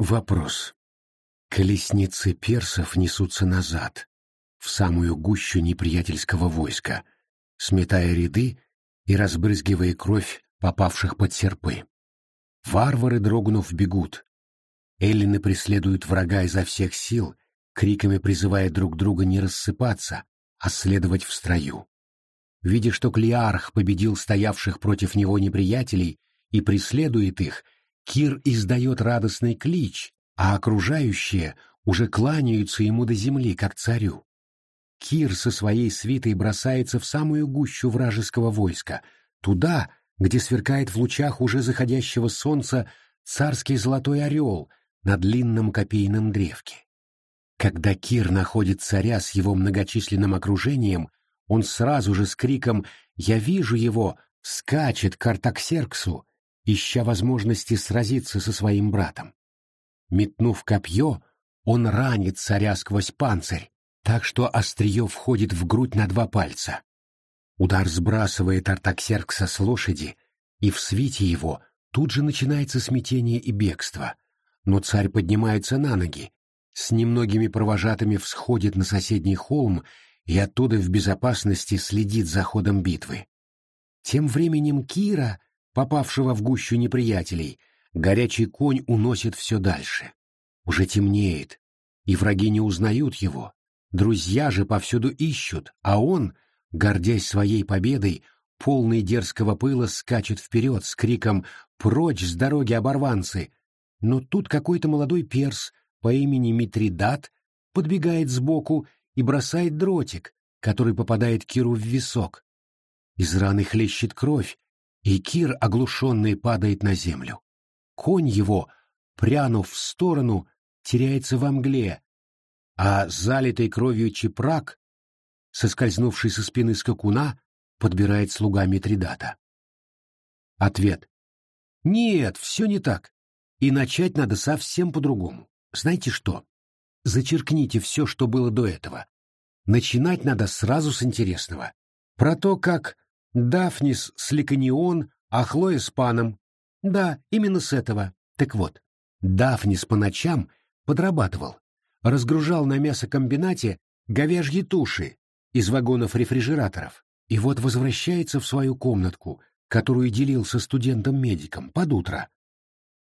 Вопрос. Колесницы персов несутся назад, в самую гущу неприятельского войска, сметая ряды и разбрызгивая кровь попавших под серпы. Варвары, дрогнув, бегут. Эллины преследуют врага изо всех сил, криками призывая друг друга не рассыпаться, а следовать в строю. Видя, что Клеарх победил стоявших против него неприятелей и преследует их, Кир издает радостный клич, а окружающие уже кланяются ему до земли, как царю. Кир со своей свитой бросается в самую гущу вражеского войска, туда, где сверкает в лучах уже заходящего солнца царский золотой орел на длинном копейном древке. Когда Кир находит царя с его многочисленным окружением, он сразу же с криком «Я вижу его!» скачет к Артаксерксу, ища возможности сразиться со своим братом. Метнув копье, он ранит царя сквозь панцирь, так что острие входит в грудь на два пальца. Удар сбрасывает Артаксеркса с лошади, и в свите его тут же начинается смятение и бегство. Но царь поднимается на ноги, с немногими провожатыми всходит на соседний холм и оттуда в безопасности следит за ходом битвы. Тем временем Кира попавшего в гущу неприятелей, горячий конь уносит все дальше. Уже темнеет, и враги не узнают его. Друзья же повсюду ищут, а он, гордясь своей победой, полный дерзкого пыла, скачет вперед с криком «Прочь с дороги, оборванцы!» Но тут какой-то молодой перс по имени Митридат подбегает сбоку и бросает дротик, который попадает Киру в висок. Из раны хлещет кровь, и Кир, оглушенный, падает на землю. Конь его, прянув в сторону, теряется во мгле, а залитый кровью чепрак, соскользнувший со спины скакуна, подбирает слуга Митридата. Ответ. Нет, все не так. И начать надо совсем по-другому. Знаете что? Зачеркните все, что было до этого. Начинать надо сразу с интересного. Про то, как Дафнис с Ликанион, а Хлоя с Паном. Да, именно с этого. Так вот, Дафнис по ночам подрабатывал, разгружал на мясокомбинате говяжьи туши из вагонов рефрижераторов, и вот возвращается в свою комнатку, которую делил со студентом-медиком под утро,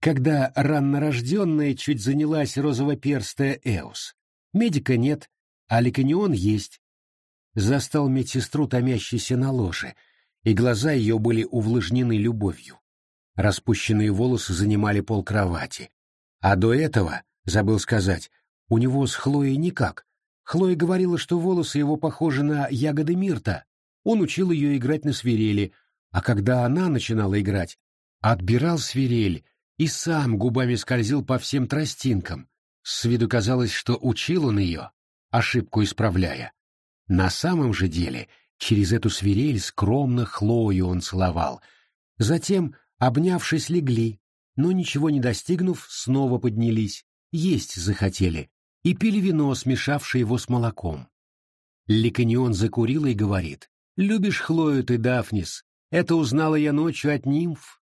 когда раннорожденная чуть занялась розово-перстая Эус. Медика нет, а ликанион есть. Застал медсестру, томящейся на ложе, и глаза ее были увлажнены любовью. Распущенные волосы занимали пол кровати. А до этого, забыл сказать, у него с Хлоей никак. Хлоя говорила, что волосы его похожи на ягоды мирта. Он учил ее играть на свирели, а когда она начинала играть, отбирал свирель и сам губами скользил по всем тростинкам. С виду казалось, что учил он ее, ошибку исправляя. На самом же деле Через эту свирель скромно Хлою он целовал. Затем, обнявшись, легли, но ничего не достигнув, снова поднялись, есть захотели, и пили вино, смешавшее его с молоком. Ликанион закурил и говорит, «Любишь Хлою ты, Дафнис? Это узнала я ночью от нимф.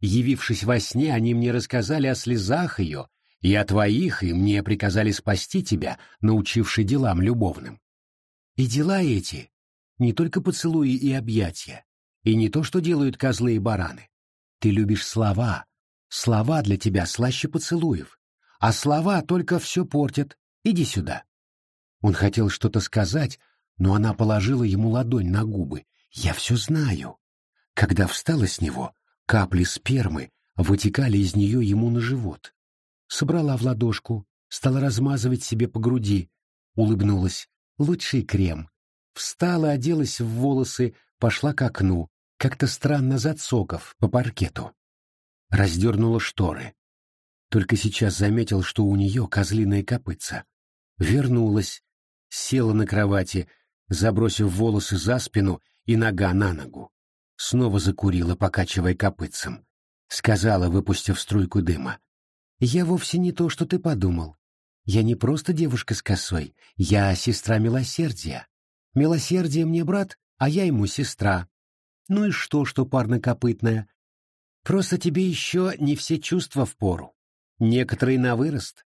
Явившись во сне, они мне рассказали о слезах ее, и о твоих, и мне приказали спасти тебя, научивши делам любовным. И дела эти не только поцелуи и объятия, и не то, что делают козлы и бараны. Ты любишь слова. Слова для тебя слаще поцелуев. А слова только все портят. Иди сюда. Он хотел что-то сказать, но она положила ему ладонь на губы. Я все знаю. Когда встала с него, капли спермы вытекали из нее ему на живот. Собрала в ладошку, стала размазывать себе по груди, улыбнулась. Лучший крем, Встала, оделась в волосы, пошла к окну, как-то странно зацокав по паркету. Раздернула шторы. Только сейчас заметил, что у нее козлиные копытца. Вернулась, села на кровати, забросив волосы за спину и нога на ногу. Снова закурила, покачивая копытцем. Сказала, выпустив струйку дыма. «Я вовсе не то, что ты подумал. Я не просто девушка с косой, я сестра милосердия. Милосердие мне брат, а я ему сестра. Ну и что, что парнокопытная? Просто тебе еще не все чувства в пору. некоторые на вырост.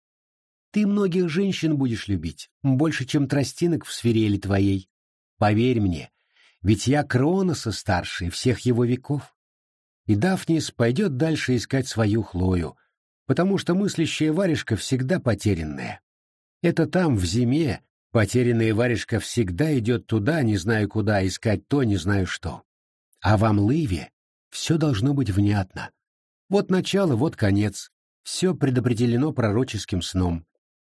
Ты многих женщин будешь любить, больше, чем тростинок в свирели твоей. Поверь мне, ведь я Кроноса старший всех его веков. И Дафнис пойдет дальше искать свою Хлою, потому что мыслящая варежка всегда потерянная. Это там, в зиме, потерянная варежка всегда идет туда, не знаю куда, искать то, не знаю что. А в Амлыве все должно быть внятно. Вот начало, вот конец. Все предопределено пророческим сном.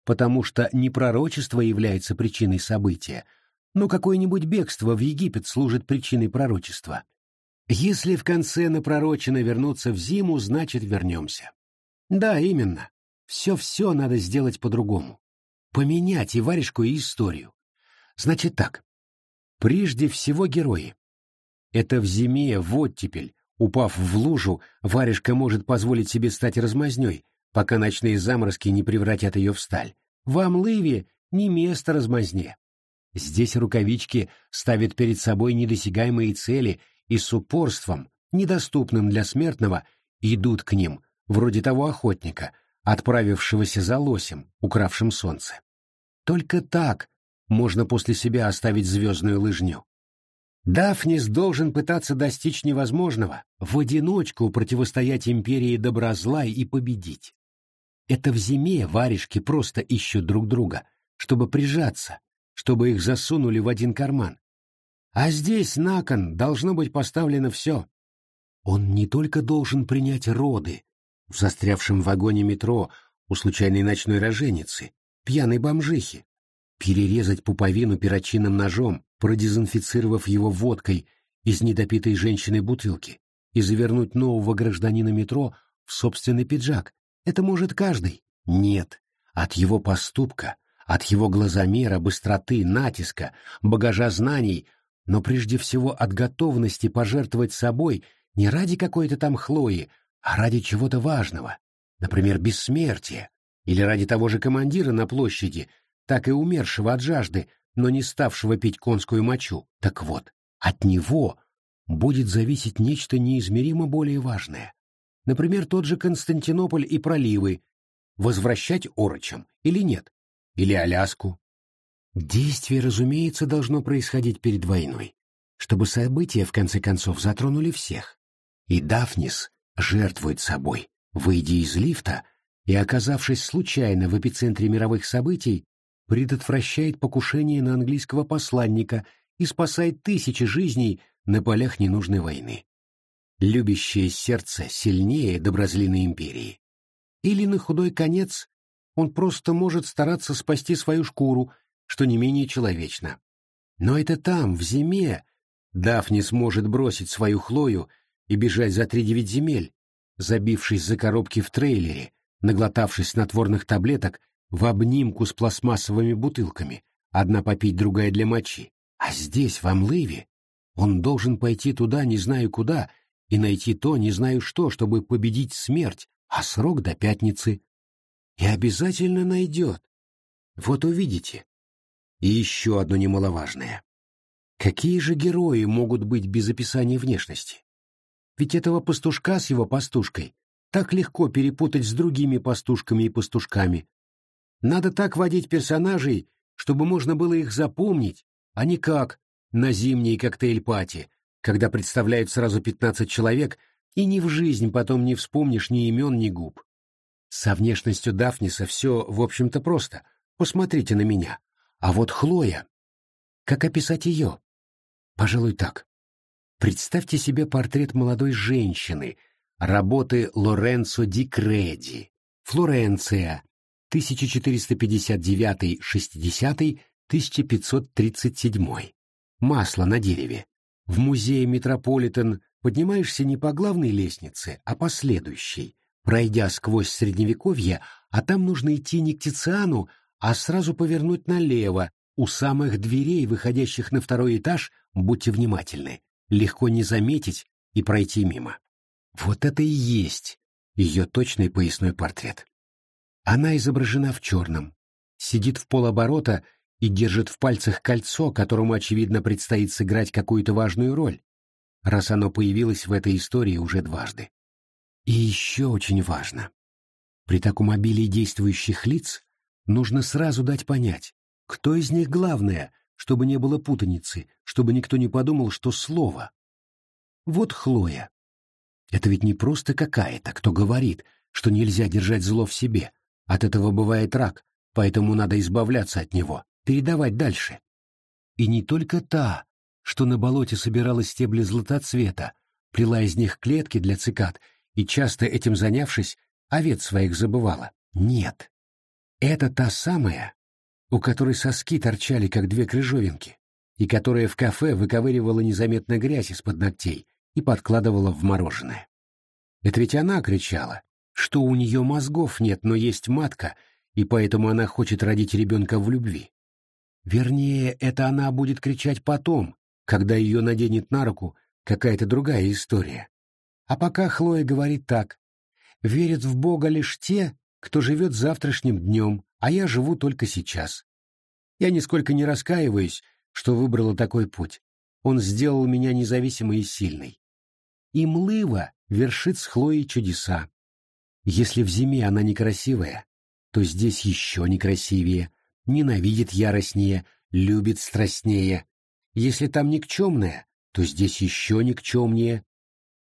Потому что не пророчество является причиной события, но какое-нибудь бегство в Египет служит причиной пророчества. Если в конце напророчено вернуться в зиму, значит вернемся. Да, именно. Все-все надо сделать по-другому. Поменять и варежку, и историю. Значит так. Прежде всего герои. Это в зиме, в оттепель, упав в лужу, варежка может позволить себе стать размазней, пока ночные заморозки не превратят ее в сталь. В Амлыве не место размазне. Здесь рукавички ставят перед собой недосягаемые цели и с упорством, недоступным для смертного, идут к ним, вроде того охотника, отправившегося за лосем, укравшим солнце. Только так можно после себя оставить звездную лыжню. Дафнис должен пытаться достичь невозможного, в одиночку противостоять империи доброзла и победить. Это в зиме варежки просто ищут друг друга, чтобы прижаться, чтобы их засунули в один карман. А здесь на кон должно быть поставлено все. Он не только должен принять роды в застрявшем вагоне метро у случайной ночной роженицы, пьяной бомжихи, перерезать пуповину перочинным ножом, продезинфицировав его водкой из недопитой женщины бутылки, и завернуть нового гражданина метро в собственный пиджак. Это может каждый. Нет, от его поступка от его глазомера, быстроты, натиска, багажа знаний, но прежде всего от готовности пожертвовать собой не ради какой-то там Хлои, а ради чего-то важного, например, бессмертия, или ради того же командира на площади, так и умершего от жажды, но не ставшего пить конскую мочу. Так вот, от него будет зависеть нечто неизмеримо более важное. Например, тот же Константинополь и проливы, возвращать орочам или нет. Или Аляску. Действие, разумеется, должно происходить перед войной, чтобы события, в конце концов, затронули всех. И Дафнис жертвует собой, выйдя из лифта и, оказавшись случайно в эпицентре мировых событий, предотвращает покушение на английского посланника и спасает тысячи жизней на полях ненужной войны. Любящее сердце сильнее доброзлиной империи. Или на худой конец он просто может стараться спасти свою шкуру, что не менее человечно. Но это там, в зиме, Дафни сможет бросить свою Хлою и бежать за три девять земель, забившись за коробки в трейлере, наглотавшись снотворных таблеток в обнимку с пластмассовыми бутылками, одна попить, другая для мочи. А здесь, в Амлыве, он должен пойти туда, не знаю куда, и найти то, не знаю что, чтобы победить смерть, а срок до пятницы. И обязательно найдет. Вот увидите. И еще одно немаловажное. Какие же герои могут быть без описания внешности? Ведь этого пастушка с его пастушкой так легко перепутать с другими пастушками и пастушками. Надо так водить персонажей, чтобы можно было их запомнить, а не как на зимней коктейль-пати, когда представляют сразу пятнадцать человек, и ни в жизнь потом не вспомнишь ни имен, ни губ. Со внешностью Дафниса все, в общем-то, просто. Посмотрите на меня. А вот Хлоя... Как описать ее? Пожалуй, так. Представьте себе портрет молодой женщины, работы Лоренцо ди Креди, Флоренция, 1459-60-1537. Масло на дереве. В музее Метрополитен поднимаешься не по главной лестнице, а по следующей, пройдя сквозь средневековье, а там нужно идти не к Тициану, а сразу повернуть налево, у самых дверей, выходящих на второй этаж, будьте внимательны, легко не заметить и пройти мимо. Вот это и есть ее точный поясной портрет. Она изображена в черном, сидит в полоборота и держит в пальцах кольцо, которому, очевидно, предстоит сыграть какую-то важную роль, раз оно появилось в этой истории уже дважды. И еще очень важно. При таком обилии действующих лиц нужно сразу дать понять, кто из них главное, чтобы не было путаницы, чтобы никто не подумал, что слово. Вот Хлоя. Это ведь не просто какая-то, кто говорит, что нельзя держать зло в себе. От этого бывает рак, поэтому надо избавляться от него, передавать дальше. И не только та, что на болоте собирала стебли златоцвета, плела из них клетки для цикад и, часто этим занявшись, овец своих забывала. Нет. Это та самая, у которой соски торчали, как две крыжовинки, и которая в кафе выковыривала незаметно грязь из-под ногтей и подкладывала в мороженое. Это ведь она кричала, что у нее мозгов нет, но есть матка, и поэтому она хочет родить ребенка в любви. Вернее, это она будет кричать потом, когда ее наденет на руку какая-то другая история. А пока Хлоя говорит так. «Верят в Бога лишь те, кто живет завтрашним днем, а я живу только сейчас. Я нисколько не раскаиваюсь, что выбрала такой путь. Он сделал меня независимой и сильной. И Млыва вершит с Хлоей чудеса. Если в зиме она некрасивая, то здесь еще некрасивее, ненавидит яростнее, любит страстнее. Если там никчемная, то здесь еще никчемнее.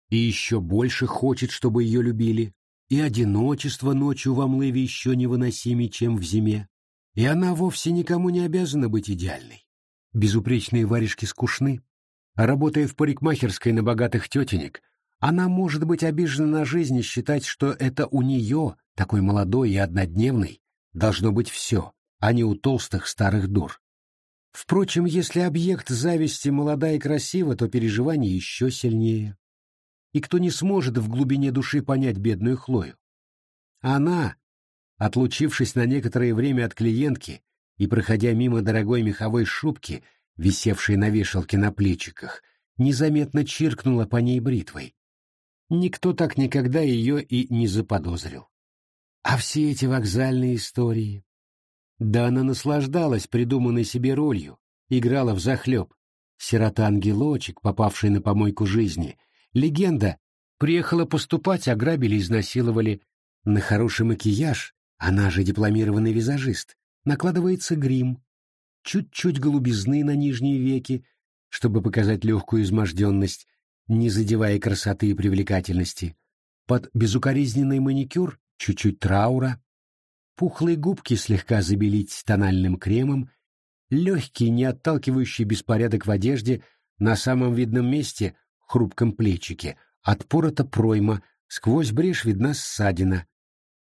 И еще больше хочет, чтобы ее любили. И одиночество ночью во млыве еще невыносимее, чем в зиме. И она вовсе никому не обязана быть идеальной. Безупречные варежки скучны. А работая в парикмахерской на богатых тетенек, она может быть обижена на жизнь и считать, что это у нее, такой молодой и однодневной, должно быть все, а не у толстых старых дур. Впрочем, если объект зависти молода и красива, то переживание еще сильнее. И кто не сможет в глубине души понять бедную Хлою? Она, отлучившись на некоторое время от клиентки и проходя мимо дорогой меховой шубки, висевшей на вешалке на плечиках, незаметно чиркнула по ней бритвой, Никто так никогда ее и не заподозрил. А все эти вокзальные истории... Да она наслаждалась придуманной себе ролью, играла в захлеб. Сирота-ангелочек, попавший на помойку жизни. Легенда. Приехала поступать, ограбили, изнасиловали. На хороший макияж, она же дипломированный визажист, накладывается грим. Чуть-чуть голубизны на нижние веки, чтобы показать легкую изможденность, не задевая красоты и привлекательности. Под безукоризненный маникюр чуть-чуть траура, пухлые губки слегка забелить тональным кремом, легкий, не отталкивающий беспорядок в одежде на самом видном месте, хрупком плечике, от порота пройма, сквозь брешь видна ссадина.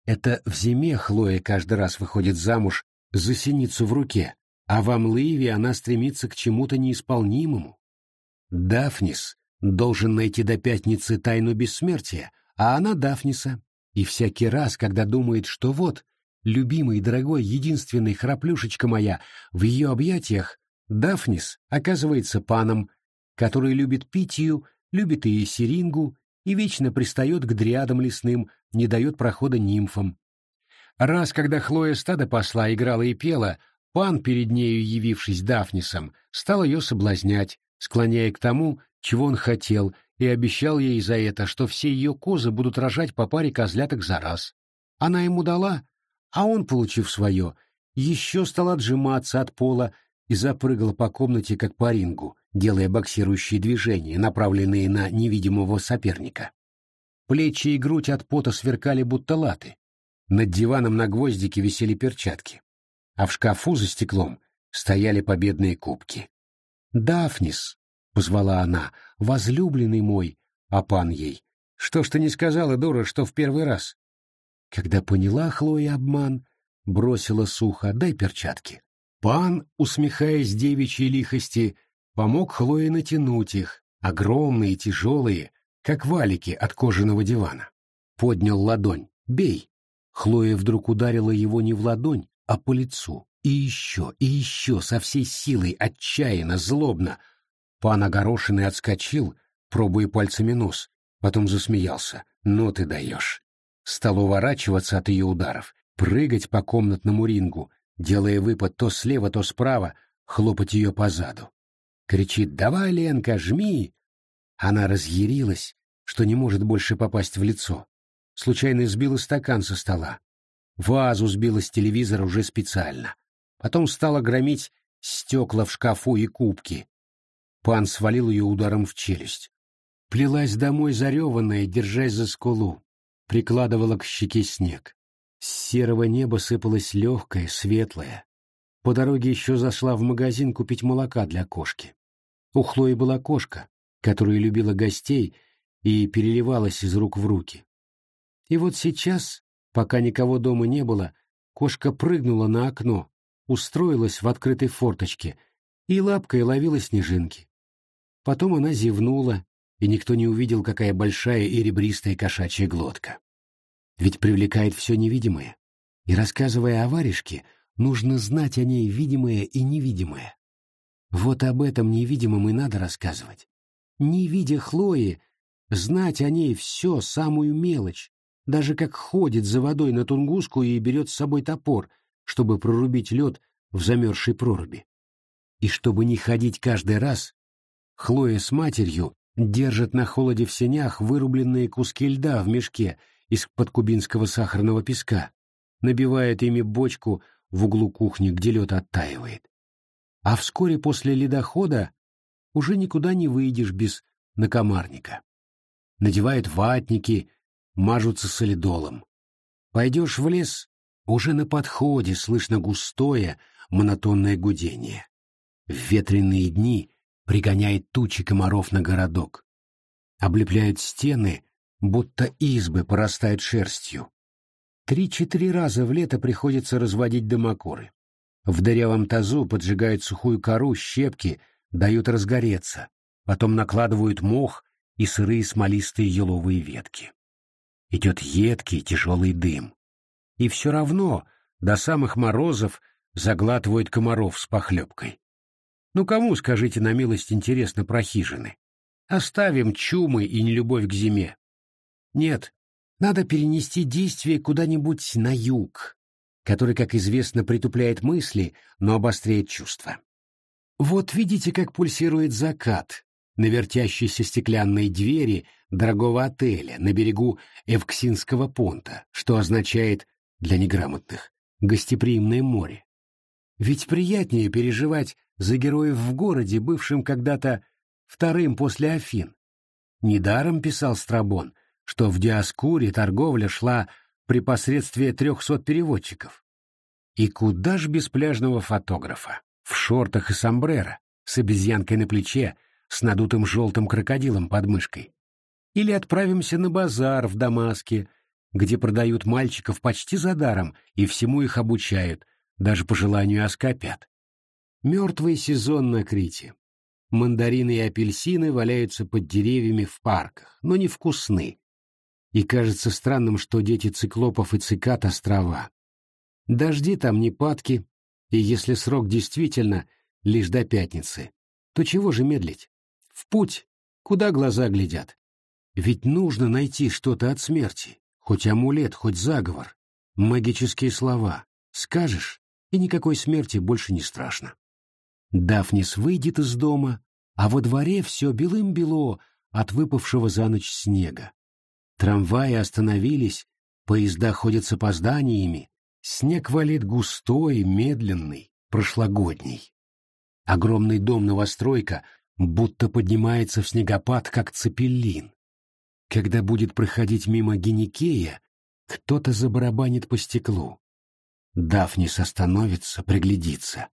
Это в зиме Хлоя каждый раз выходит замуж за синицу в руке, а в Амлыеве она стремится к чему-то неисполнимому. Дафнис должен найти до пятницы тайну бессмертия, а она Дафниса. И всякий раз, когда думает, что вот, любимый, дорогой, единственный храплюшечка моя, в ее объятиях, Дафнис оказывается паном, который любит питью, любит и серингу, и вечно пристает к дриадам лесным, не дает прохода нимфам. Раз, когда Хлоя стадо посла играла и пела, пан, перед нею явившись Дафнисом, стал ее соблазнять, склоняя к тому, чего он хотел, и обещал ей за это, что все ее козы будут рожать по паре козляток за раз. Она ему дала, а он, получив свое, еще стал отжиматься от пола и запрыгал по комнате, как по рингу, делая боксирующие движения, направленные на невидимого соперника. Плечи и грудь от пота сверкали будто латы. Над диваном на гвоздике висели перчатки, а в шкафу за стеклом стояли победные кубки. «Дафнис», — позвала она, — «возлюбленный мой», а пан ей. «Что ж ты не сказала, дура, что в первый раз?» Когда поняла Хлоя обман, бросила сухо, дай перчатки. Пан, усмехаясь девичьей лихости, помог Хлое натянуть их, огромные, тяжелые, как валики от кожаного дивана. Поднял ладонь. «Бей!» Хлоя вдруг ударила его не в ладонь, а по лицу. И еще, и еще, со всей силой, отчаянно, злобно, Пан огорошенный отскочил, пробуя пальцами нос, потом засмеялся. «Ну ты даешь!» Стал уворачиваться от ее ударов, прыгать по комнатному рингу, делая выпад то слева, то справа, хлопать ее по заду. Кричит «Давай, Ленка, жми!» Она разъярилась, что не может больше попасть в лицо. случайно сбила стакан со стола. Вазу сбила с телевизора уже специально. Потом стала громить стекла в шкафу и кубки. Пан свалил ее ударом в челюсть. Плелась домой зареванная, держась за скулу. Прикладывала к щеке снег. С серого неба сыпалось легкое, светлое. По дороге еще зашла в магазин купить молока для кошки. У Хлои была кошка, которая любила гостей и переливалась из рук в руки. И вот сейчас, пока никого дома не было, кошка прыгнула на окно, устроилась в открытой форточке и лапкой ловила снежинки. Потом она зевнула, и никто не увидел, какая большая и ребристая кошачья глотка. Ведь привлекает все невидимое. И рассказывая о варежке, нужно знать о ней видимое и невидимое. Вот об этом невидимом и надо рассказывать. Не видя Хлои, знать о ней все, самую мелочь, даже как ходит за водой на Тунгуску и берет с собой топор, чтобы прорубить лед в замерзшей проруби. И чтобы не ходить каждый раз, Хлоя с матерью держат на холоде в сенях вырубленные куски льда в мешке из-под кубинского сахарного песка, набивает ими бочку в углу кухни, где лед оттаивает. А вскоре после ледохода уже никуда не выйдешь без накомарника. Надевают ватники, мажутся солидолом. Пойдешь в лес, уже на подходе слышно густое, монотонное гудение. В ветреные дни пригоняет тучи комаров на городок. Облепляют стены, будто избы порастают шерстью. Три-четыре раза в лето приходится разводить дымокуры. В дырявом тазу поджигают сухую кору, щепки, дают разгореться, потом накладывают мох и сырые смолистые еловые ветки. Идет едкий тяжелый дым. И все равно до самых морозов заглатывают комаров с похлебкой. Ну кому, скажите на милость, интересно про хижины? Оставим чумы и нелюбовь к зиме. Нет, надо перенести действие куда-нибудь на юг, который, как известно, притупляет мысли, но обостряет чувства. Вот видите, как пульсирует закат на вертящейся стеклянной двери дорогого отеля на берегу Эвксинского понта, что означает для неграмотных гостеприимное море. Ведь приятнее переживать за героев в городе, бывшим когда-то вторым после Афин. Недаром писал Страбон, что в Диаскуре торговля шла при посредстве трехсот переводчиков. И куда ж без пляжного фотографа? В шортах и сомбреро, с обезьянкой на плече, с надутым желтым крокодилом под мышкой. Или отправимся на базар в Дамаске, где продают мальчиков почти за даром и всему их обучают, даже по желанию оскопят. Мертвый сезон на Крите. Мандарины и апельсины валяются под деревьями в парках, но не вкусны, и кажется странным, что дети циклопов и цикад — острова. Дожди там не падки, и если срок действительно лишь до пятницы, то чего же медлить? В путь, куда глаза глядят. Ведь нужно найти что-то от смерти, хоть амулет, хоть заговор, магические слова. Скажешь, и никакой смерти больше не страшно. Дафнис выйдет из дома, а во дворе все белым-бело от выпавшего за ночь снега. Трамваи остановились, поезда ходят с опозданиями, снег валит густой, медленный, прошлогодний. Огромный дом-новостройка будто поднимается в снегопад, как цепеллин. Когда будет проходить мимо Геникея, кто-то забарабанит по стеклу. Дафнис остановится, приглядится.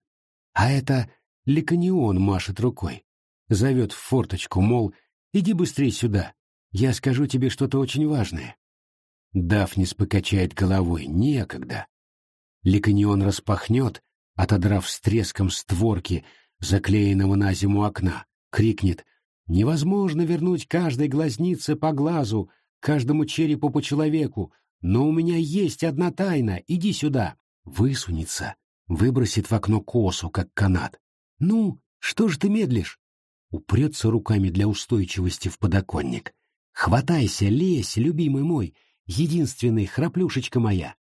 А это Ликанион машет рукой. Зовет в форточку, мол, иди быстрее сюда. Я скажу тебе что-то очень важное. Дафнис покачает головой. Некогда. Ликанион распахнет, отодрав с треском створки заклеенного на зиму окна, крикнет «Невозможно вернуть каждой глазнице по глазу, каждому черепу по человеку, но у меня есть одна тайна, иди сюда!» Высунется, выбросит в окно косу, как канат. «Ну, что ж ты медлишь?» Упрется руками для устойчивости в подоконник. Хватайся, лезь, любимый мой, единственный, храплюшечка моя.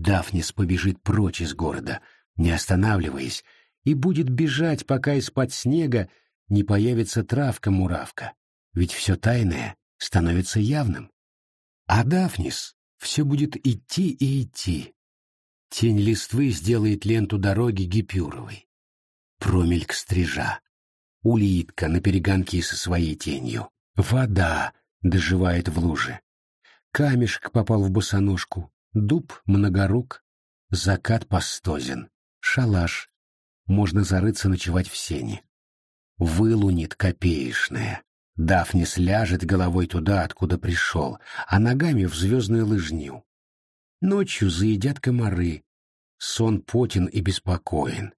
Дафнис побежит прочь из города, не останавливаясь, и будет бежать, пока из-под снега не появится травка-муравка. Ведь все тайное становится явным. А Дафнис все будет идти и идти. Тень листвы сделает ленту дороги гипюровой. Промельк стрижа. Улитка на перегонки со своей тенью. Вода доживает в луже. Камешек попал в босоножку. Дуб многорук. Закат пастозен. Шалаш. Можно зарыться ночевать в сене. Вылунит копеечная. Дафнис ляжет головой туда, откуда пришел, а ногами в звездную лыжню. Ночью заедят комары. Сон потен и беспокоен.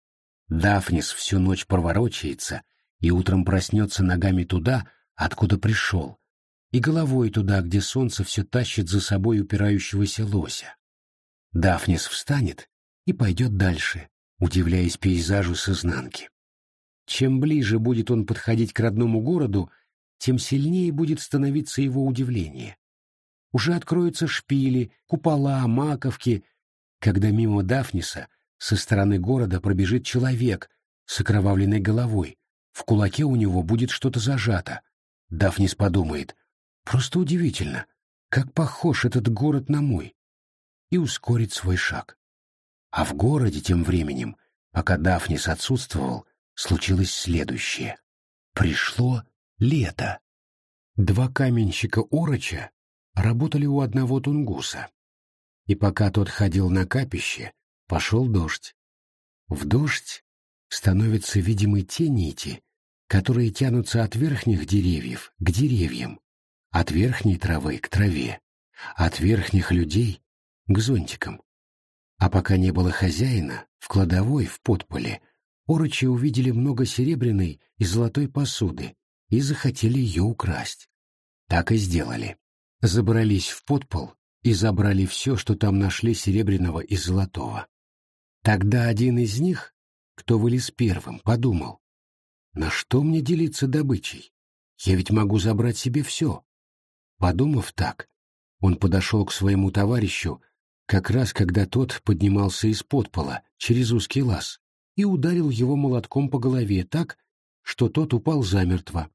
Дафнис всю ночь проворочается и утром проснется ногами туда, откуда пришел, и головой туда, где солнце все тащит за собой упирающегося лося. Дафнис встанет и пойдет дальше, удивляясь пейзажу с изнанки. Чем ближе будет он подходить к родному городу, тем сильнее будет становиться его удивление. Уже откроются шпили, купола, маковки, когда мимо Дафниса со стороны города пробежит человек с окровавленной головой, в кулаке у него будет что-то зажато. Дафнис подумает, просто удивительно, как похож этот город на мой, и ускорит свой шаг. А в городе тем временем, пока Дафнис отсутствовал, случилось следующее. Пришло лето. Два каменщика Ороча работали у одного тунгуса. И пока тот ходил на капище, пошел дождь. В дождь становятся видимы те нити, которые тянутся от верхних деревьев к деревьям, от верхней травы к траве, от верхних людей к зонтикам. А пока не было хозяина, в кладовой, в подполе, орочи увидели много серебряной и золотой посуды и захотели ее украсть. Так и сделали. Забрались в подпол и забрали все, что там нашли серебряного и золотого. Тогда один из них, кто вылез первым, подумал, на что мне делиться добычей? Я ведь могу забрать себе все. Подумав так, он подошел к своему товарищу, как раз когда тот поднимался из подпола через узкий лаз, и ударил его молотком по голове так, что тот упал замертво.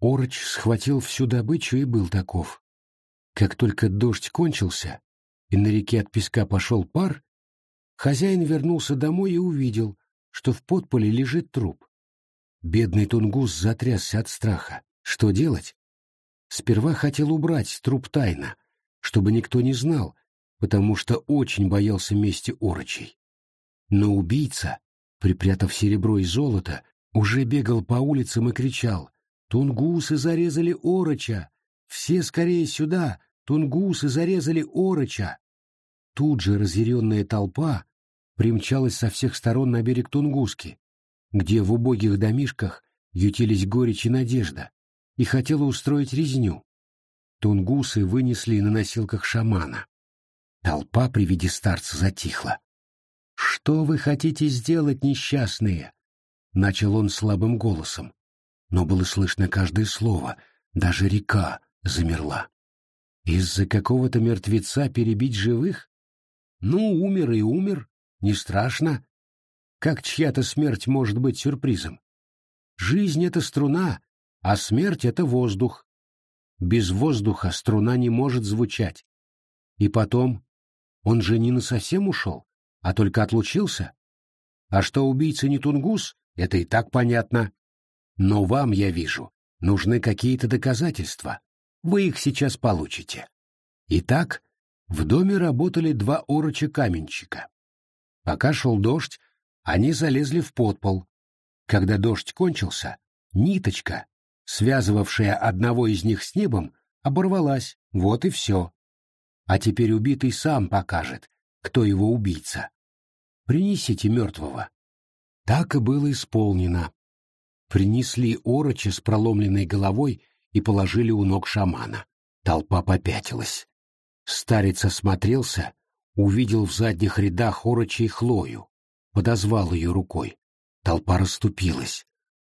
Ороч схватил всю добычу и был таков. Как только дождь кончился, и на реке от песка пошел пар, хозяин вернулся домой и увидел, что в подполе лежит труп. Бедный тунгус затрясся от страха. Что делать? Сперва хотел убрать труп тайно, чтобы никто не знал, потому что очень боялся мести орочей. Но убийца, припрятав серебро и золото, уже бегал по улицам и кричал «Тунгусы зарезали ороча! Все скорее сюда! Тунгусы зарезали ороча!» Тут же разъяренная толпа примчалась со всех сторон на берег Тунгуски, где в убогих домишках ютились горечь и надежда, и хотела устроить резню. Тунгусы вынесли на носилках шамана. Толпа при виде старца затихла. «Что вы хотите сделать, несчастные?» — начал он слабым голосом. Но было слышно каждое слово, даже река замерла. «Из-за какого-то мертвеца перебить живых? Ну, умер и умер, не страшно. Как чья-то смерть может быть сюрпризом? Жизнь — это струна, а смерть — это воздух. Без воздуха струна не может звучать. И потом, он же не насовсем ушел, а только отлучился. А что убийца не тунгус, это и так понятно. Но вам, я вижу, нужны какие-то доказательства. Вы их сейчас получите. Итак, в доме работали два ороча-каменщика. Пока шел дождь, они залезли в подпол. Когда дождь кончился, ниточка, связывавшая одного из них с небом, оборвалась. Вот и все. А теперь убитый сам покажет, кто его убийца. Принесите мертвого. Так и было исполнено. Принесли ороча с проломленной головой и положили у ног шамана. Толпа попятилась. Старец осмотрелся, увидел в задних рядах ороча и Хлою подозвал ее рукой. Толпа расступилась.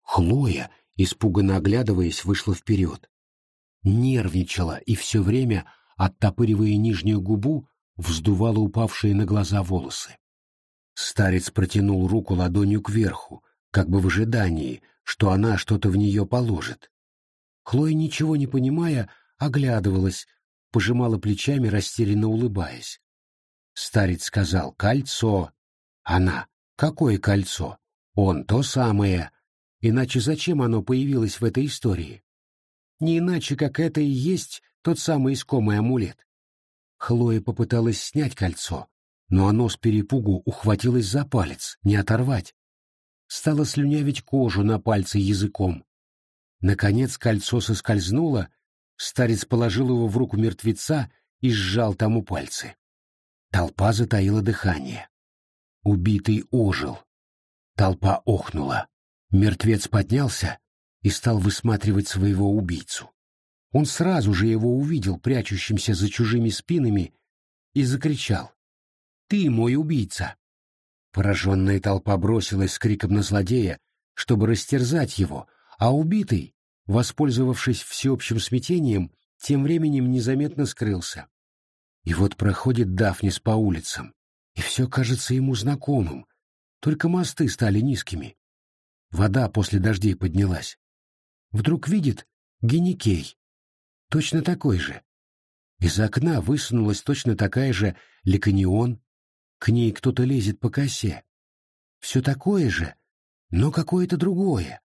Хлоя, испуганно оглядываясь, вышла вперед. Нервничала и все время, оттопыривая нижнюю губу, вздувала упавшие на глаза волосы. Старец протянул руку ладонью кверху, как бы в ожидании, что она что-то в нее положит. Хлоя, ничего не понимая, оглядывалась, пожимала плечами, растерянно улыбаясь. Старец сказал «Кольцо». Она «Какое кольцо?» Он «То самое». Иначе зачем оно появилось в этой истории? Не иначе, как это и есть тот самый искомый амулет. Хлоя попыталась снять кольцо, но оно с перепугу ухватилось за палец, не оторвать. Стало слюнявить кожу на пальце языком. Наконец кольцо соскользнуло, старец положил его в руку мертвеца и сжал тому пальцы. Толпа затаила дыхание. Убитый ожил. Толпа охнула. Мертвец поднялся и стал высматривать своего убийцу. Он сразу же его увидел, прячущимся за чужими спинами, и закричал. «Ты мой убийца!» Пораженная толпа бросилась с криком на злодея, чтобы растерзать его, а убитый, воспользовавшись всеобщим смятением, тем временем незаметно скрылся. И вот проходит Дафнис по улицам, и все кажется ему знакомым, только мосты стали низкими. Вода после дождей поднялась. Вдруг видит Геникей, точно такой же. Из окна высунулась точно такая же Ликанион, к ней кто-то лезет по косе. Все такое же, но какое-то другое.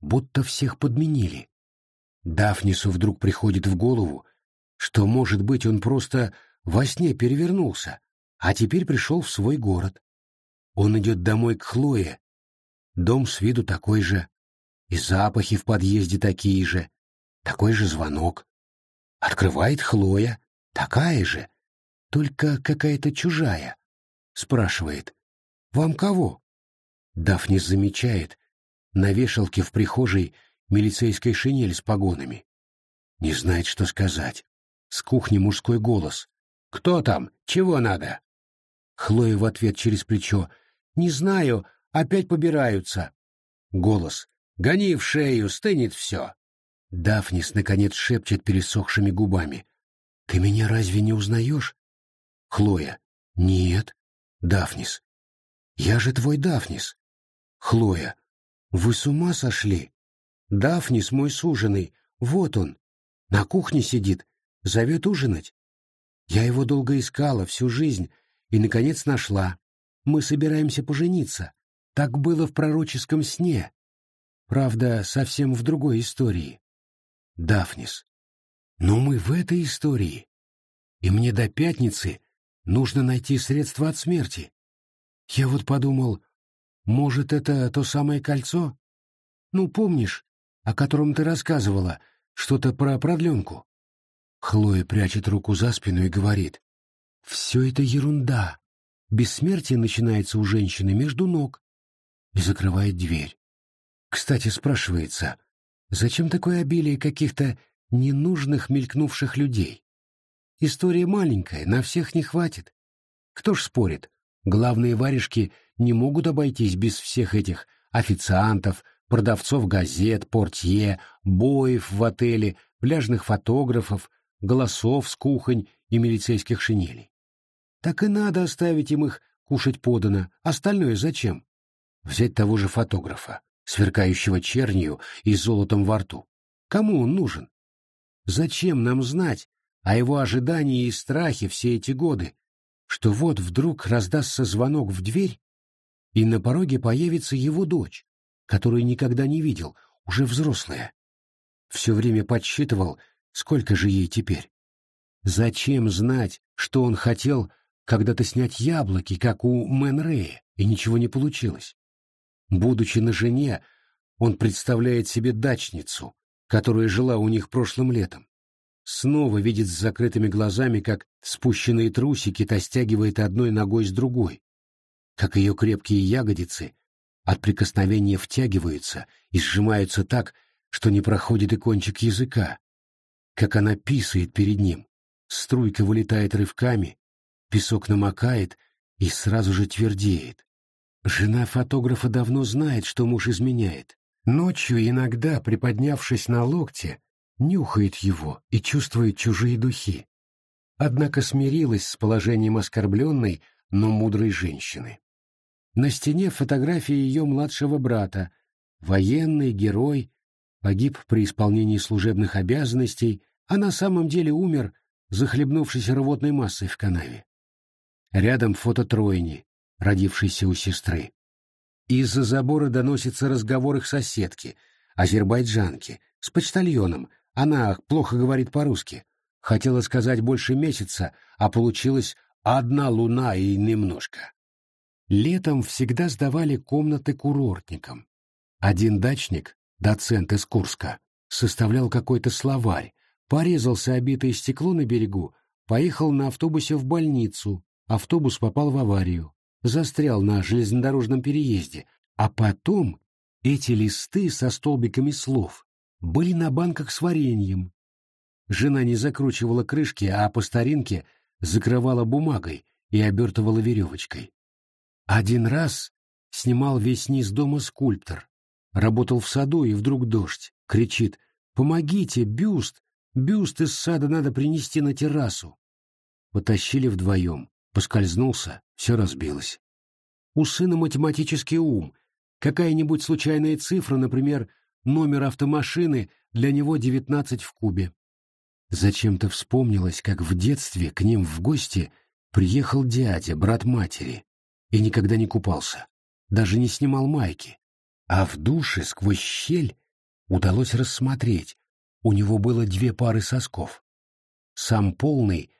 Будто всех подменили. Дафнису вдруг приходит в голову, что, может быть, он просто во сне перевернулся, а теперь пришел в свой город. Он идет домой к Хлое. Дом с виду такой же, и запахи в подъезде такие же, такой же звонок. Открывает Хлоя, такая же, только какая-то чужая. Спрашивает, «Вам кого?» Дафнис замечает, на вешалке в прихожей милицейская шинель с погонами. Не знает, что сказать. С кухни мужской голос. «Кто там? Чего надо?» Хлоя в ответ через плечо. «Не знаю, опять побираются». Голос. «Гони в шею, стынет все». Дафнис, наконец, шепчет пересохшими губами. «Ты меня разве не узнаешь?» Хлоя. «Нет». Дафнис. «Я же твой Дафнис». Хлоя. «Вы с ума сошли? Дафнис мой суженый, вот он, на кухне сидит, зовет ужинать. Я его долго искала всю жизнь, и, наконец, нашла. Мы собираемся пожениться. Так было в пророческом сне. Правда, совсем в другой истории. Дафнис. Но мы в этой истории. И мне до пятницы нужно найти средства от смерти. Я вот подумал, может, это то самое кольцо? Ну, помнишь, о котором ты рассказывала, что-то про продленку? Хлоя прячет руку за спину и говорит. Все это ерунда. Бессмертие начинается у женщины между ног. И закрывает дверь. Кстати, спрашивается, зачем такое обилие каких-то ненужных мелькнувших людей? История маленькая, на всех не хватит. Кто ж спорит, главные варежки не могут обойтись без всех этих официантов, продавцов газет, портье, боев в отеле, пляжных фотографов, голосов с кухонь и милицейских шинелей так и надо оставить им их кушать подано, остальное зачем? Взять того же фотографа, сверкающего чернью и золотом во рту. Кому он нужен? Зачем нам знать о его ожидании и страхе все эти годы, что вот вдруг раздастся звонок в дверь, и на пороге появится его дочь, которую никогда не видел, уже взрослая. Все время подсчитывал, сколько же ей теперь. Зачем знать, что он хотел когда-то снять яблоки, как у Мэн и ничего не получилось. Будучи на жене, он представляет себе дачницу, которая жила у них прошлым летом. Снова видит с закрытыми глазами, как спущенные трусики та стягивает одной ногой с другой, как ее крепкие ягодицы от прикосновения втягиваются и сжимаются так, что не проходит и кончик языка, как она писает перед ним, струйка вылетает рывками, Песок намокает и сразу же твердеет. Жена фотографа давно знает, что муж изменяет. Ночью иногда, приподнявшись на локте, нюхает его и чувствует чужие духи. Однако смирилась с положением оскорбленной, но мудрой женщины. На стене фотография ее младшего брата, военный герой, погиб при исполнении служебных обязанностей, а на самом деле умер захлебнувшись рвотной массой в канаве. Рядом фото тройни, родившейся у сестры. Из-за забора доносится разговор их соседки, азербайджанки, с почтальоном. Она плохо говорит по-русски. Хотела сказать больше месяца, а получилось одна луна и немножко. Летом всегда сдавали комнаты курортникам. Один дачник, доцент из Курска, составлял какой-то словарь, порезался обитое стекло на берегу, поехал на автобусе в больницу, автобус попал в аварию, застрял на железнодорожном переезде, а потом эти листы со столбиками слов были на банках с вареньем. Жена не закручивала крышки, а по старинке закрывала бумагой и обертывала веревочкой. Один раз снимал весь низ дома скульптор. Работал в саду, и вдруг дождь. Кричит «Помогите, бюст! Бюст из сада надо принести на террасу!» Потащили вдвоем. Поскользнулся, все разбилось. У сына математический ум. Какая-нибудь случайная цифра, например, номер автомашины, для него девятнадцать в кубе. Зачем-то вспомнилось, как в детстве к ним в гости приехал дядя, брат матери и никогда не купался, даже не снимал майки. А в душе сквозь щель удалось рассмотреть, у него было две пары сосков. Сам полный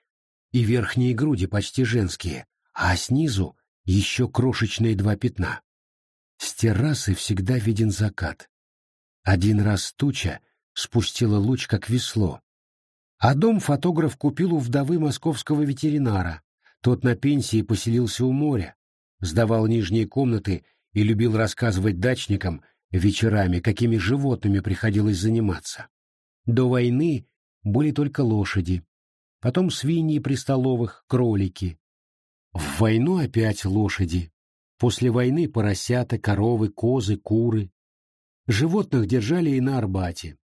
и верхние груди почти женские, а снизу еще крошечные два пятна. С террасы всегда виден закат. Один раз туча спустила луч, как весло. А дом фотограф купил у вдовы московского ветеринара. Тот на пенсии поселился у моря, сдавал нижние комнаты и любил рассказывать дачникам вечерами, какими животными приходилось заниматься. До войны были только лошади, потом свиньи при столовых, кролики. В войну опять лошади. После войны поросята, коровы, козы, куры. Животных держали и на Арбате,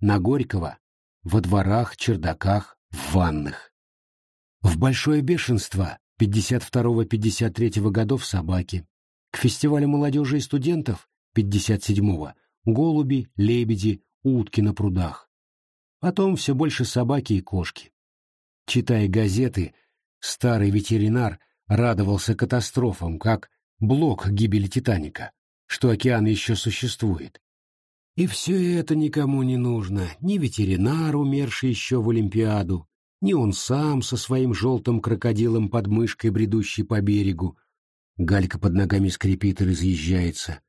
на Горького, во дворах, чердаках, в ваннах. В большое бешенство 52-53 годов собаки, к фестивалю молодежи и студентов 57-го голуби, лебеди, утки на прудах. Потом все больше собаки и кошки. Читая газеты, старый ветеринар радовался катастрофам, как блок гибели Титаника, что океан еще существует. И все это никому не нужно, ни ветеринар, умерший еще в Олимпиаду, ни он сам со своим желтым крокодилом под мышкой, бредущий по берегу. Галька под ногами скрипит и разъезжается.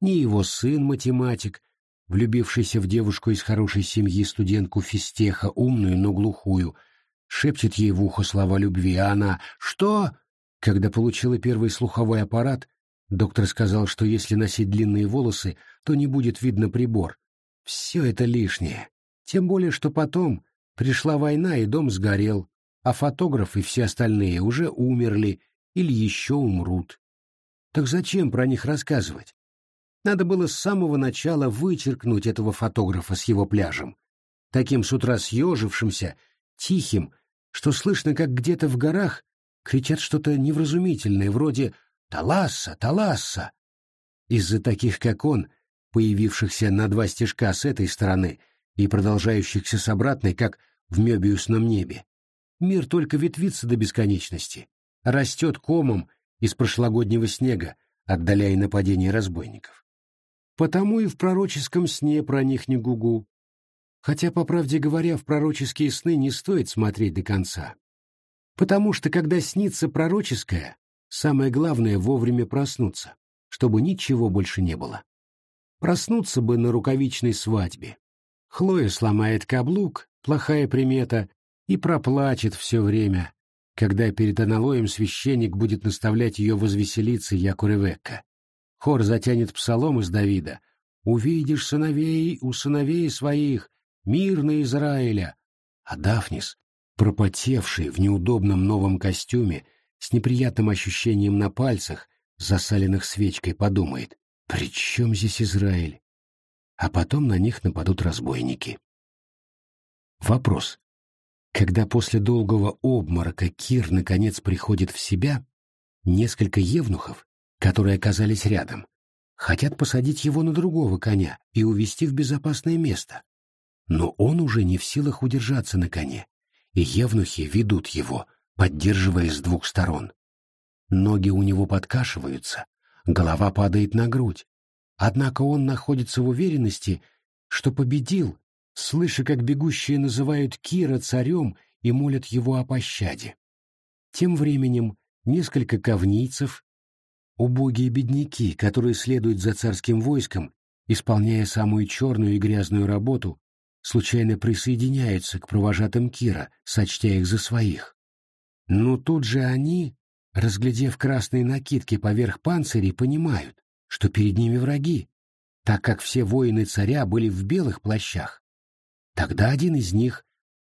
Ни его сын-математик, влюбившийся в девушку из хорошей семьи студентку физтеха, умную, но глухую, шепчет ей в ухо слова любви, а она «Что?». Когда получила первый слуховой аппарат, доктор сказал, что если носить длинные волосы, то не будет видно прибор. Все это лишнее. Тем более, что потом, Пришла война, и дом сгорел, а фотограф и все остальные уже умерли или еще умрут. Так зачем про них рассказывать? Надо было с самого начала вычеркнуть этого фотографа с его пляжем. Таким с утра съежившимся, тихим, что слышно, как где-то в горах кричат что-то невразумительное, вроде «Таласса! Таласса!». Из-за таких, как он, появившихся на два стежка с этой стороны и продолжающихся с обратной, как в мебиусном небе. Мир только ветвится до бесконечности, растет комом из прошлогоднего снега, отдаляя нападение разбойников. Потому и в пророческом сне про них не гугу. Хотя, по правде говоря, в пророческие сны не стоит смотреть до конца. Потому что, когда снится пророческое, самое главное — вовремя проснуться, чтобы ничего больше не было. Проснуться бы на рукавичной свадьбе. Хлоя сломает каблук, плохая примета, и проплачет все время, когда перед аналоем священник будет наставлять ее возвеселиться, як у Ревекка. Хор затянет псалом из Давида. «Увидишь сыновей у сыновей своих, мир на Израиля». А Дафнис, пропотевший в неудобном новом костюме, с неприятным ощущением на пальцах, засаленных свечкой, подумает, «При чем здесь Израиль?» А потом на них нападут разбойники. Вопрос. Когда после долгого обморока Кир наконец приходит в себя, несколько евнухов, которые оказались рядом, хотят посадить его на другого коня и увести в безопасное место. Но он уже не в силах удержаться на коне, и евнухи ведут его, поддерживая с двух сторон. Ноги у него подкашиваются, голова падает на грудь. Однако он находится в уверенности, что победил, слыша, как бегущие называют Кира царем и молят его о пощаде. Тем временем несколько ковнийцев, убогие бедняки, которые следуют за царским войском, исполняя самую черную и грязную работу, случайно присоединяются к провожатым Кира, сочтя их за своих. Но тут же они, разглядев красные накидки поверх панцирей, понимают, что перед ними враги, так как все воины царя были в белых плащах. Тогда один из них,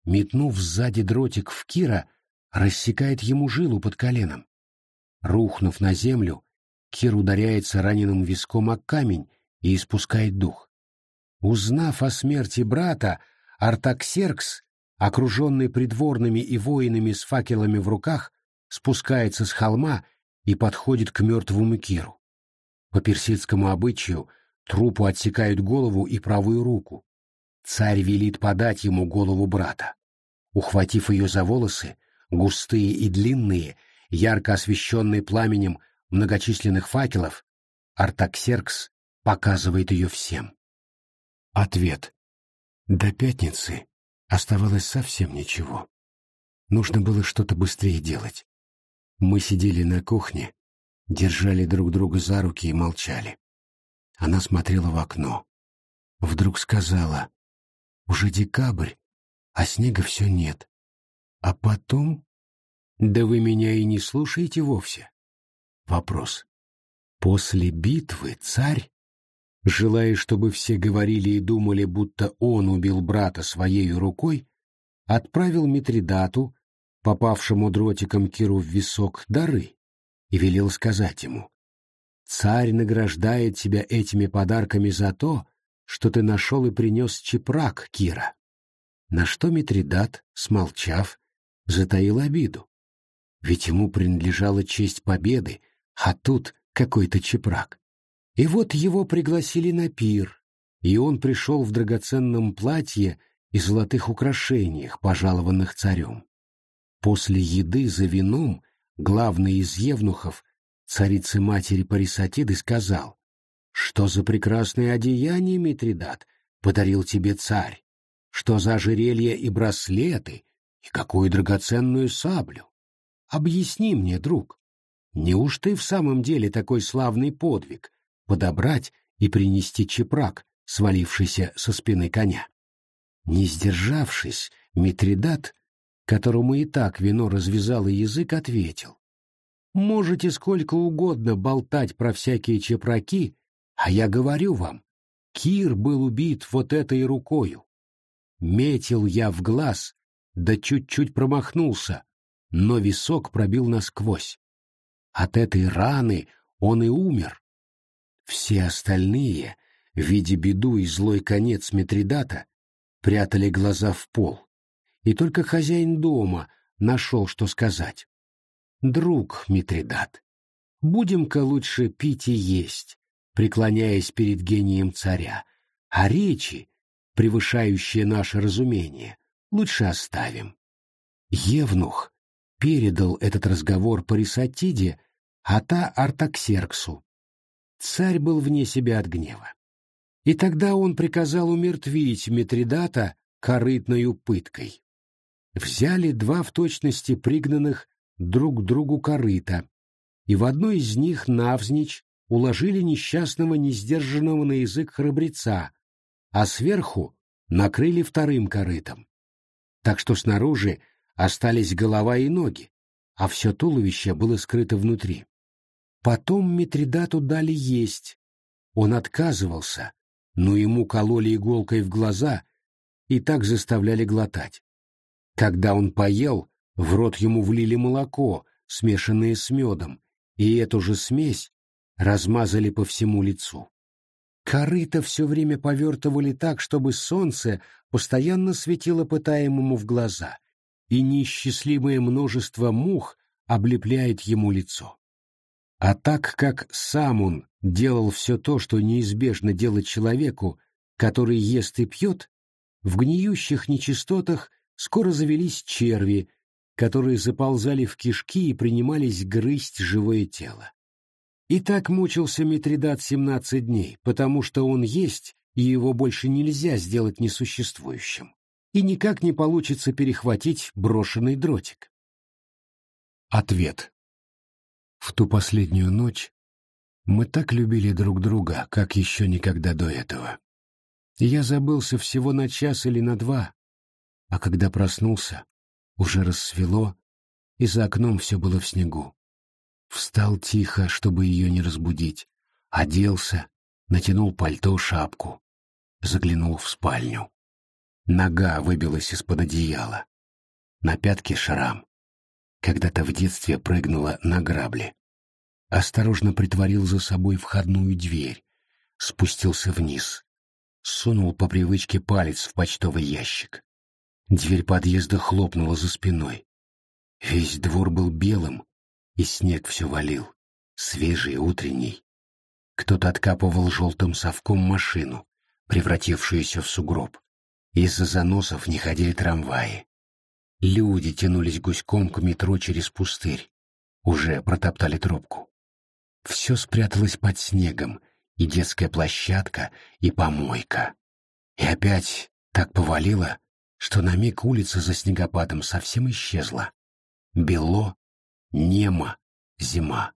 метнув сзади дротик в Кира, рассекает ему жилу под коленом. Рухнув на землю, Кир ударяется раненым виском о камень и испускает дух. Узнав о смерти брата, Артаксеркс, окруженный придворными и воинами с факелами в руках, спускается с холма и подходит к мертвому Киру. По персидскому обычаю трупу отсекают голову и правую руку. Царь велит подать ему голову брата. Ухватив ее за волосы, густые и длинные, ярко освещенные пламенем многочисленных факелов, Артаксеркс показывает ее всем. Ответ. До пятницы оставалось совсем ничего. Нужно было что-то быстрее делать. Мы сидели на кухне, держали друг друга за руки и молчали. Она смотрела в окно. Вдруг сказала, «Уже декабрь, а снега все нет. А потом...» «Да вы меня и не слушаете вовсе». Вопрос. «После битвы царь желая, чтобы все говорили и думали, будто он убил брата своей рукой, отправил Митридату, попавшему дротиком Киру в висок, дары и велел сказать ему, «Царь награждает тебя этими подарками за то, что ты нашел и принес чепрак Кира». На что Митридат, смолчав, затаил обиду. Ведь ему принадлежала честь победы, а тут какой-то чепрак. И вот его пригласили на пир, и он пришел в драгоценном платье и золотых украшениях, пожалованных царем. После еды за вином главный из евнухов, царицы-матери Парисатиды, сказал, «Что за прекрасное одеяние, Митридат, подарил тебе царь? Что за ожерелья и браслеты, и какую драгоценную саблю? Объясни мне, друг, неужто и в самом деле такой славный подвиг, подобрать и принести чепрак, свалившийся со спины коня. Не сдержавшись, Митридат, которому и так вино развязало язык, ответил. «Можете сколько угодно болтать про всякие чепраки, а я говорю вам, Кир был убит вот этой рукою. Метил я в глаз, да чуть-чуть промахнулся, но висок пробил насквозь. От этой раны он и умер, все остальные, видя беду и злой конец Митридата, прятали глаза в пол. И только хозяин дома нашел, что сказать. «Друг Митридат, будем-ка лучше пить и есть, преклоняясь перед гением царя, а речи, превышающие наше разумение, лучше оставим». Евнух передал этот разговор Парисатиде, а та Артаксерксу, Царь был вне себя от гнева. И тогда он приказал умертвить Митридата корытною пыткой. Взяли два в точности пригнанных друг к другу корыта, и в одной из них навзничь уложили несчастного несдержанного на язык храбреца, а сверху накрыли вторым корытом. Так что снаружи остались голова и ноги, а все туловище было скрыто внутри. Потом Митридату дали есть. Он отказывался, но ему кололи иголкой в глаза и так заставляли глотать. Когда он поел, в рот ему влили молоко, смешанное с медом, и эту же смесь размазали по всему лицу. Корыто все время повертывали так, чтобы солнце постоянно светило пытаемому в глаза, и неисчислимое множество мух облепляет ему лицо. А так как сам он делал все то, что неизбежно делать человеку, который ест и пьет, в гниющих нечистотах скоро завелись черви, которые заползали в кишки и принимались грызть живое тело. И так мучился Митридат семнадцать дней, потому что он есть, и его больше нельзя сделать несуществующим. И никак не получится перехватить брошенный дротик. Ответ. В ту последнюю ночь мы так любили друг друга, как еще никогда до этого. Я забылся всего на час или на два, а когда проснулся, уже рассвело, и за окном все было в снегу. Встал тихо, чтобы ее не разбудить, оделся, натянул пальто, шапку, заглянул в спальню. Нога выбилась из-под одеяла. На пятке шрам. Когда-то в детстве прыгнула на грабли. Осторожно притворил за собой входную дверь, спустился вниз, сунул по привычке палец в почтовый ящик. Дверь подъезда хлопнула за спиной. Весь двор был белым, и снег все валил, свежий, утренний. Кто-то откапывал желтым совком машину, превратившуюся в сугроб. Из-за заносов не ходили трамваи. Люди тянулись гуськом к метро через пустырь. Уже протоптали трубку. Все спряталось под снегом, и детская площадка, и помойка. И опять так повалило, что на миг улица за снегопадом совсем исчезла. Бело, немо, зима.